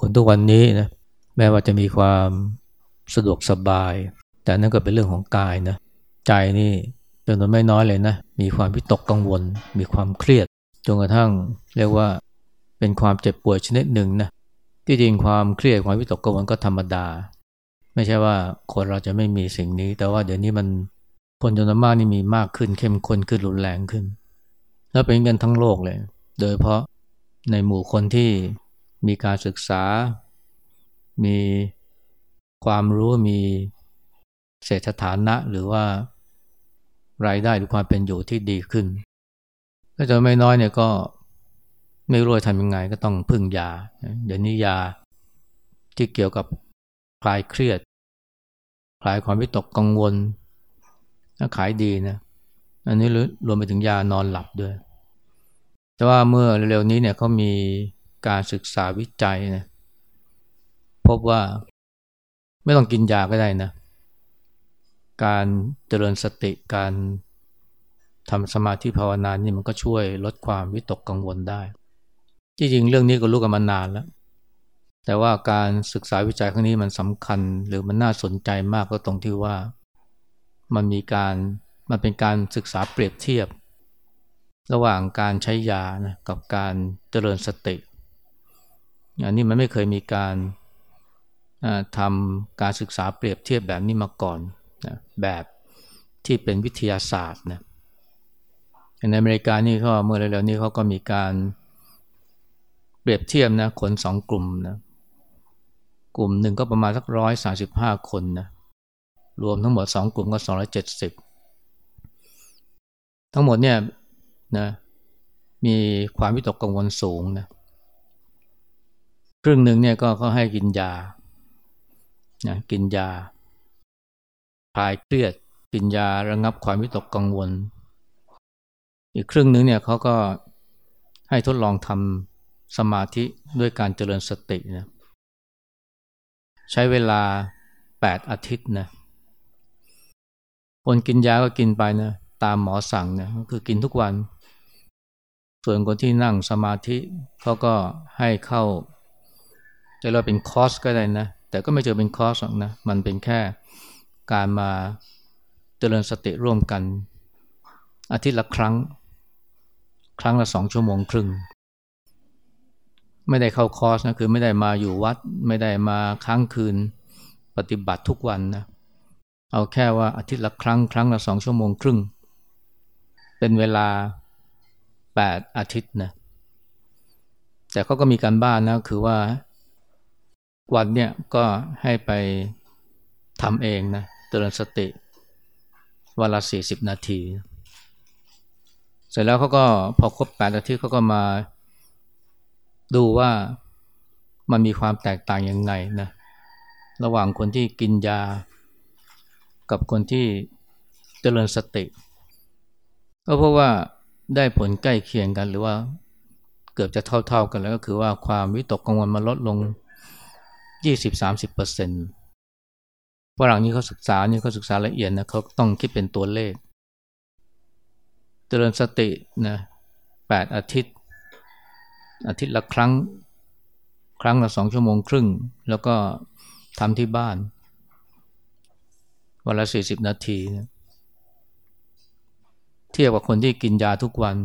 คนทุกวันนี้นะแม้ว่าจะมีความสะดวกสบาย แต่นั่นก็เป็นเรื่องของกายนะใจนี่จำนวนไม่น้อยเลยนะมีความวิตกกังวล มีความเครียดจนกระทั่งเรียกว่าเป็นความเจ็บป่วยชนิดหนึ่งนะที่จริงความเครียดความวิตกกังวลก็ธรรมดา ไม่ใช่ว่าคนเราจะไม่มีสิ่งนี้ แต่ว่าเดี๋ยวนี้มันคนจำนวนมากนี่มีมากขึ้นเข้มข้นขึ้นรุนแรงขึ้น แล้วเป็นกันทั้งโลกเลย โดยเพราะในหมู่คนที่ มีการศึกษา มีความรู้มีเศรษฐฐานะหรือว่ารายได้หรือความเป็นอยู่ที่ดีขึ้นก็จะไม่น้อยเนี่ยก็ไม่รู้จะทำยังไงก็ต้องพึ่งยาเดี๋ยวนี้ยาที่เกี่ยวกับคลายเครียด คลายความวิตกกังวลขายดีนะอันนี้รวมไปถึงยานอนหลับด้วย แต่ว่าเมื่อเร็วๆนี้เนี่ยเขามี การศึกษาวิจัยนะพบว่าไม่ต้องกินยาก็ได้นะ การเจริญสติการทำสมาธิภาวนานี่มันก็ช่วยลดความวิตกกังวลได้ จริงๆ เรื่องนี้ก็รู้กันมานานแล้ว แต่ว่าการศึกษาวิจัยครั้งนี้มันสำคัญหรือมันน่าสนใจมากก็ตรงที่ว่า มันมีการมันเป็นการศึกษาเปรียบเทียบ ระหว่างการใช้ยานะกับการเจริญสติ อันนี้มันไม่เคยมีการทำการศึกษาเปรียบเทียบแบบนี้มาก่อนนะแบบที่เป็นวิทยาศาสตร์นะในอเมริกานี่เขาเมื่อเร็วๆนี้เขาก็มีการเปรียบเทียบนะคนสองกลุ่มนะกลุ่มหนึ่งก็ประมาณสักร้อยสาสิบห้าคนนะรวมทั้งหมดสองกลุ่มก็สองร้อยเจ็ดสิบทั้งหมดเนี่ยนะมีความวิตกกังวลสูงนะ ครึ่งหนึ่งเนี่ยก็เขาให้กินยานะกินยาคลายเครียดกินยาระงับความวิตกกังวล อีกครึ่งหนึ่งเนี่ยเขาก็ให้ทดลองทำสมาธิด้วยการเจริญสตินะใช้เวลา 8 อาทิตย์นะคนกินยาก็กินไปนะตามหมอสั่งนะก็คือกินทุกวัน ส่วนคนที่นั่งสมาธิเขาก็ให้เข้า จะเราเป็นคอสก็ได้นะ แต่ก็ไม่เจอเป็นคอสหรอกนะ มันเป็นแค่การมาเจริญสติร่วมกัน อาทิตย์ละครั้ง ครั้งละสองชั่วโมงครึ่ง ไม่ได้เข้าคอสนะ คือไม่ได้มาอยู่วัด ไม่ได้มาค้างคืน ปฏิบัติทุกวันนะ เอาแค่ว่าอาทิตย์ละครั้ง ครั้งละสองชั่วโมงครึ่ง เป็นเวลาแปดอาทิตย์นะ แต่เขาก็มีการบ้านนะ คือว่า วันเนี่ยก็ให้ไปทำเองนะเตือนสติวันละสี่สิบนาที เสร็จแล้วเขาก็พอครบแปดนาทีเขาก็มาดูว่ามันมีความแตกต่างยังไงนะระหว่างคนที่กินยา กับคนที่เจริญสติ ก็เพราะว่าได้ผลใกล้เคียงกันหรือว่าเกือบจะเท่าๆกันแล้วก็คือว่าความวิตกกังวลมันลดลง ยี่สิบสามสิบเปอร์เซ็นต์ฝรั่งนี้เขาศึกษานี่เขาศึกษาละเอียดนะเขาต้องคิดเป็นตัวเลข เจริญสตินะแปดอาทิตย์ อาทิตย์ละครั้ง ครั้งละสองชั่วโมงครึ่ง แล้วก็ทำที่บ้าน วันละสี่สิบนาทีนะเทียบกับคนที่กินยาทุกวัน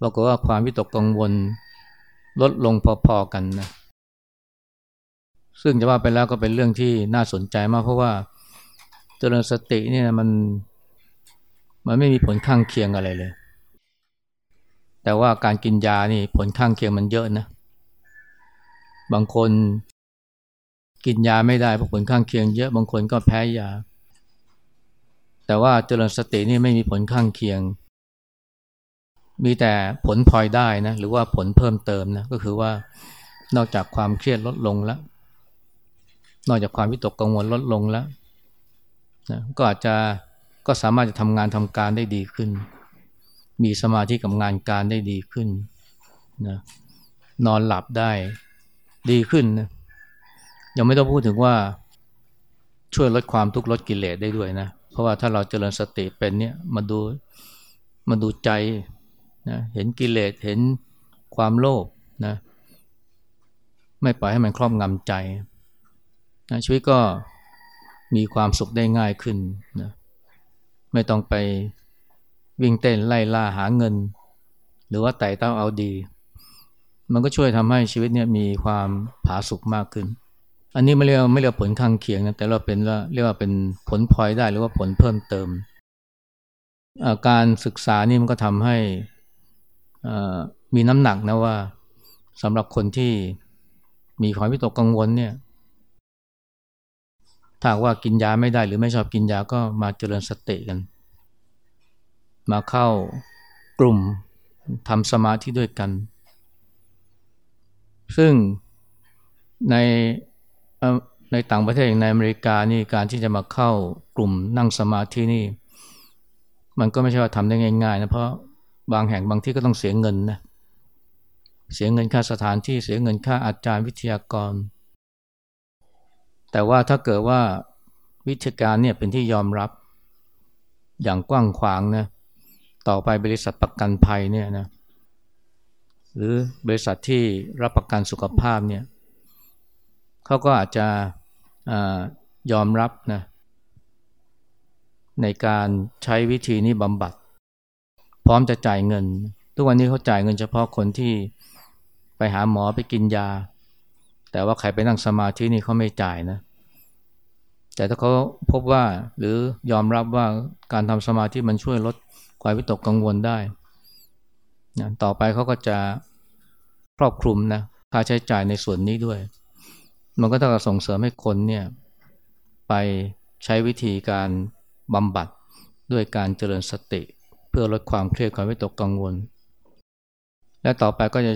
บอกว่าความวิตกกังวลลดลงพอๆกันนะ ซึ่งจะว่าไปแล้วก็เป็นเรื่องที่น่าสนใจมาก เพราะว่าเจริญสติเนี่ยมันมันไม่มีผลข้างเคียงอะไรเลย แต่ว่าการกินยานี่ผลข้างเคียงมันเยอะนะ บางคนกินยาไม่ได้เพราะผลข้างเคียงเยอะ บางคนก็แพ้ยา แต่ว่าเจริญสตินี่ไม่มีผลข้างเคียง มีแต่ผลพลอยได้นะ หรือว่าผลเพิ่มเติมนะ ก็คือว่านอกจากความเครียดลดลงแล้ว นอกจากความวิตกกังวลลดลงแล้วนะก็อาจจะก็สามารถจะทำงานทำการได้ดีขึ้น มีสมาธิกับงานการได้ดีขึ้นนะนอนหลับได้ดีขึ้นนะยังไม่ต้องพูดถึงว่าช่วยลดความทุกข์ลดกิเลสได้ด้วยนะ เพราะว่าถ้าเราเจริญสติเป็นเนี่ยมาดูมาดูใจนะเห็นกิเลสเห็นความโลภนะไม่ปล่อยให้มันครอบงำใจ นะชีวิตก็มีความสุขได้ง่ายขึ้นนะไม่ต้องไปวิ่งเต้นไล่ล่าหาเงิน หรือว่าไต่เต้าเอาดี มันก็ช่วยทำให้ชีวิตเนี่ยมีความผาสุกมากขึ้น อันนี้ไม่เรียกไม่เรียกผลข้างเคียงนะแต่เราเป็นว่าเรียกว่าเป็นผลพลอยได้หรือว่าผลเพิ่มเติม การศึกษานี่มันก็ทำให้มีน้ำหนักนะว่าสำหรับคนที่มีความวิตกกังวลเนี่ย ถ้าว่ากินยาไม่ได้หรือไม่ชอบกินยาก็มาเจริญสติกัน มาเข้ากลุ่มทำสมาธิด้วยกัน ซึ่งในในต่างประเทศอย่างในอเมริกานี่การที่จะมาเข้ากลุ่มนั่งสมาธินี่ มันก็ไม่ใช่ว่าทำได้ง่ายๆนะเพราะบางแห่งบางที่ก็ต้องเสียเงินนะเสียเงินค่าสถานที่เสียเงินค่าอาจารย์วิทยากร แต่ว่าถ้าเกิดว่าวิทยาการเนี่ยเป็นที่ยอมรับอย่างกว้างขวางนะต่อไปบริษัทประกันภัยเนี่ยนะหรือบริษัทที่รับประกันสุขภาพเนี่ยเขาก็อาจจะอยอมรับนะในการใช้วิธีนี้บำบัด พร้อมจะจ่ายเงิน ทุกวันนี้เขาจ่ายเงินเฉพาะคนที่ไปหาหมอไปกินยา แต่ว่าใครไปนั่งสมาธินี่เขาไม่จ่ายนะ แต่ถ้าเขาพบว่าหรือยอมรับว่าการทำสมาธิมันช่วยลดความวิตกกังวลได้นะต่อไปเขาก็จะครอบคลุมนะค่าใช้จ่ายในส่วนนี้ด้วย มันก็ต้องส่งเสริมให้คนเนี่ยไปใช้วิธีการบำบัดด้วยการเจริญสติ เพื่อลดความเครียดความวิตกกังวล และต่อไปก็จะ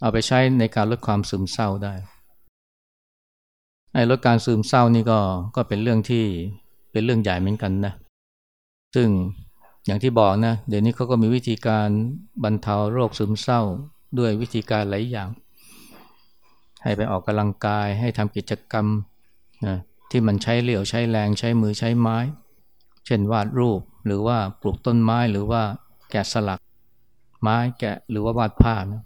เอาไปใช้ในการลดความซึมเศร้าได้ไอ้ลดการซึมเศร้านี่ก็ก็เป็นเรื่องที่เป็นเรื่องใหญ่เหมือนกันนะ ซึ่งอย่างที่บอกนะ เดี๋ยวนี้เขาก็มีวิธีการบรรเทาโรคซึมเศร้าด้วยวิธีการหลายอย่าง ให้ไปออกกำลังกาย ให้ทำกิจกรรมนะที่มันใช้เหลี่ยวใช้แรงใช้มือใช้ไม้ เช่นวาดรูปหรือว่าปลูกต้นไม้หรือว่าแกะสลักไม้แกะหรือว่าวาดภาพนะ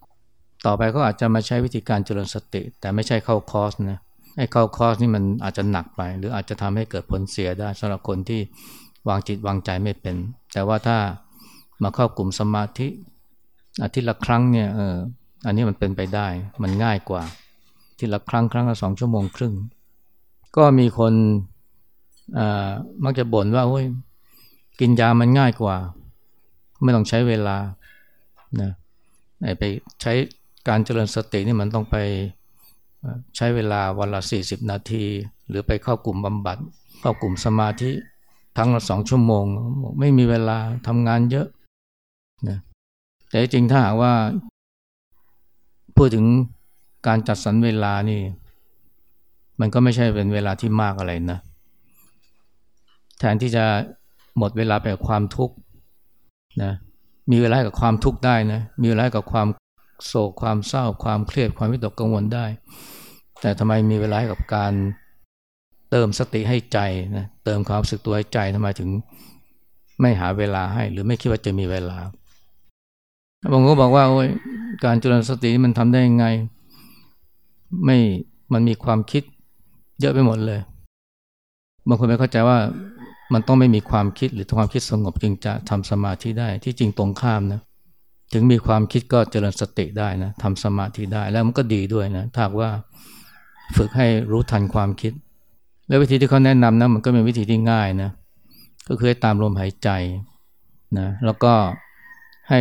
ต่อไปก็อาจจะมาใช้วิธีการเจริญสติ แต่ไม่ใช่เข้าคอร์สนะไอ้เข้าคอร์สนี่มันอาจจะหนักไป หรืออาจจะทำให้เกิดผลเสียได้สำหรับคนที่วางจิตวางใจไม่เป็น แต่ว่าถ้ามาเข้ากลุ่มสมาธิ อาทิตย์ละครั้งเนี่ยเอออันนี้มันเป็นไปได้ มันง่ายกว่า ทีละครั้งครั้งละสองชั่วโมงครึ่ง ก็มีคนมักจะบ่นว่าโอ้ยกินยามันง่ายกว่า ไม่ต้องใช้เวลานะไปใช้ การเจริญสตินี่มันต้องไปใช้เวลาวันละ40 นาที หรือไปเข้ากลุ่มบำบัด เข้ากลุ่มสมาธิทั้งละสองชั่วโมง ไม่มีเวลาทำงานเยอะนะแต่จริงถ้าหากว่า พูดถึงการจัดสรรเวลานี่ มันก็ไม่ใช่เป็นเวลาที่มากอะไรนะแทนที่จะหมดเวลาไปกับความทุกข์นะมีเวลากับความทุกข์ได้นะมีเวลากับความ โศกความเศร้าความเครียดความวิตกกังวลได้ แต่ทำไมมีเวลากับการเติมสติให้ใจนะเติมความสึกตัวให้ใจทำไมถึงไม่หาเวลาให้ หรือไม่คิดว่าจะมีเวลาบางคนบอกว่าโอ้ยการจุลสติมันทำได้ยังไง ไม่มันมีความคิดเยอะไปหมดเลยบางคนไม่เข้าใจว่ามันต้องไม่มีความคิดหรือความคิดสงบจึงจะทำสมาธิได้ที่จริงตรงข้ามนะ ถึงมีความคิดก็เจริญสติได้นะทำสมาธิได้แล้วมันก็ดีด้วยนะถ้าว่าฝึกให้รู้ทันความคิด แล้ววิธีที่เขาแนะนำนะมันก็เป็นวิธีที่ง่ายนะก็คือให้ตามลมหายใจนะแล้วก็ให้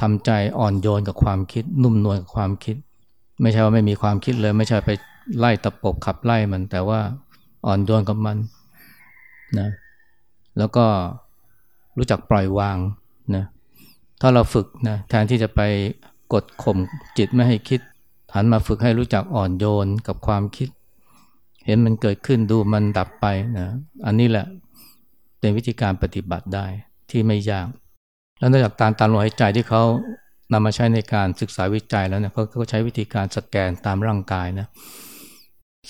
ทำใจอ่อนโยนกับความคิด นุ่มนวลกับความคิด ไม่ใช่ว่าไม่มีความคิดเลย ไม่ใช่ไปไล่ตะปบขับไล่มัน แต่ว่าอ่อนโยนกับมันนะแล้วก็รู้จักปล่อยวางนะ ถ้าเราฝึกนะแทนที่จะไปกดข่มจิตไม่ให้คิด หันมาฝึกให้รู้จักอ่อนโยนกับความคิด เห็นมันเกิดขึ้นดูมันดับไปนะอันนี้แหละเป็นวิธีการปฏิบัติได้ที่ไม่ยาก แล้วนอกจากการตามลมหายใจที่เขานำมาใช้ในการศึกษาวิจัยแล้วเนี่ยเขาก็ใช้วิธีการสแกนตามร่างกายนะ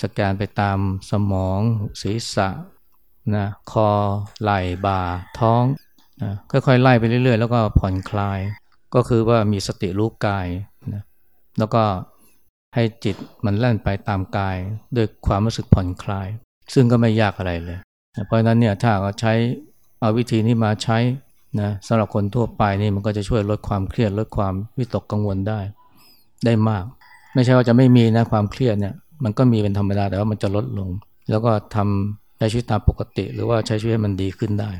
สแกนไปตามสมอง ศีรษะนะคอไหล่บ่าท้อง นะค่อยๆไล่ไปเรื่อยๆ แล้วก็ผ่อนคลาย ก็คือว่ามีสติรู้กายนะแล้วก็ให้จิตมันแล่นไปตามกายด้วยความรู้สึกผ่อนคลาย ซึ่งก็ไม่ยากอะไรเลยเพราะฉะนั้นเนี่ยถ้าเราใช้เอาวิธีนี้มาใช้นะสำหรับคนทั่วไปนี่มันก็จะช่วยลดความเครียดลดความวิตกกังวลได้ ได้มาก ไม่ใช่ว่าจะไม่มีนะความเครียดเนี่ยมันก็มีเป็นธรรมดาแต่ว่ามันจะลดลง แล้วก็ทำใช้ชีวิตตามปกติ หรือว่าใช้ชีวิตให้มันดีขึ้นได้